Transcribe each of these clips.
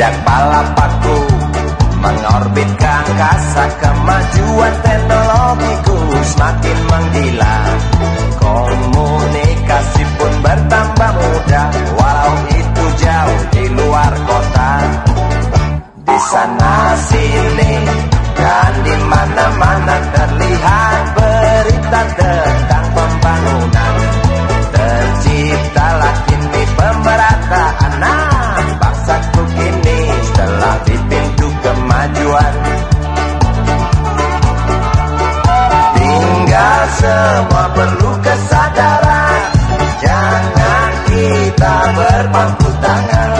Sejak balapaku aku angkasa Kemajuan teknologi semua perlu kesadaran. Jangan kita berpangku tangan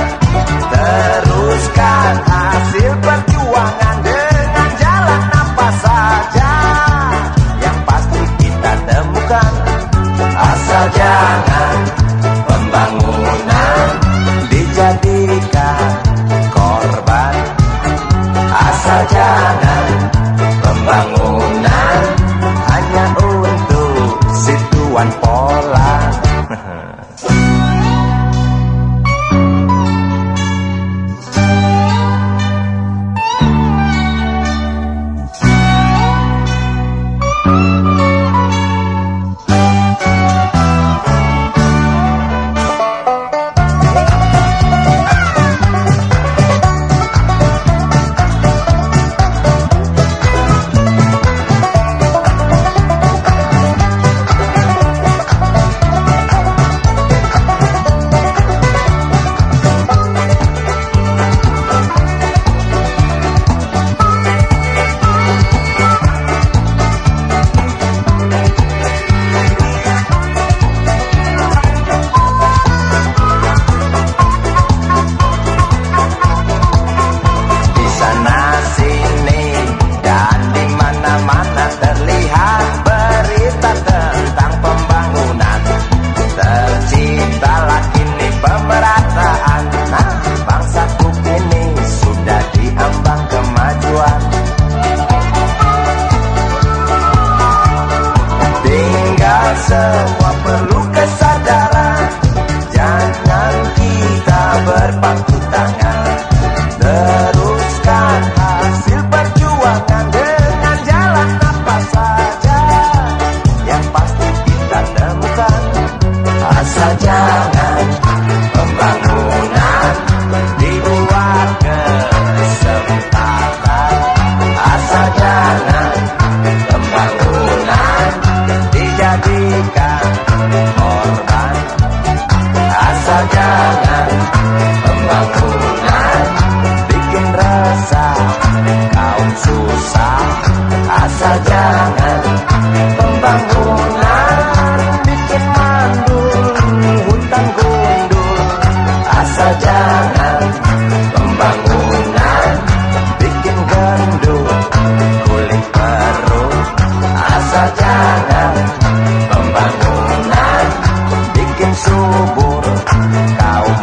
Tá, Tchau.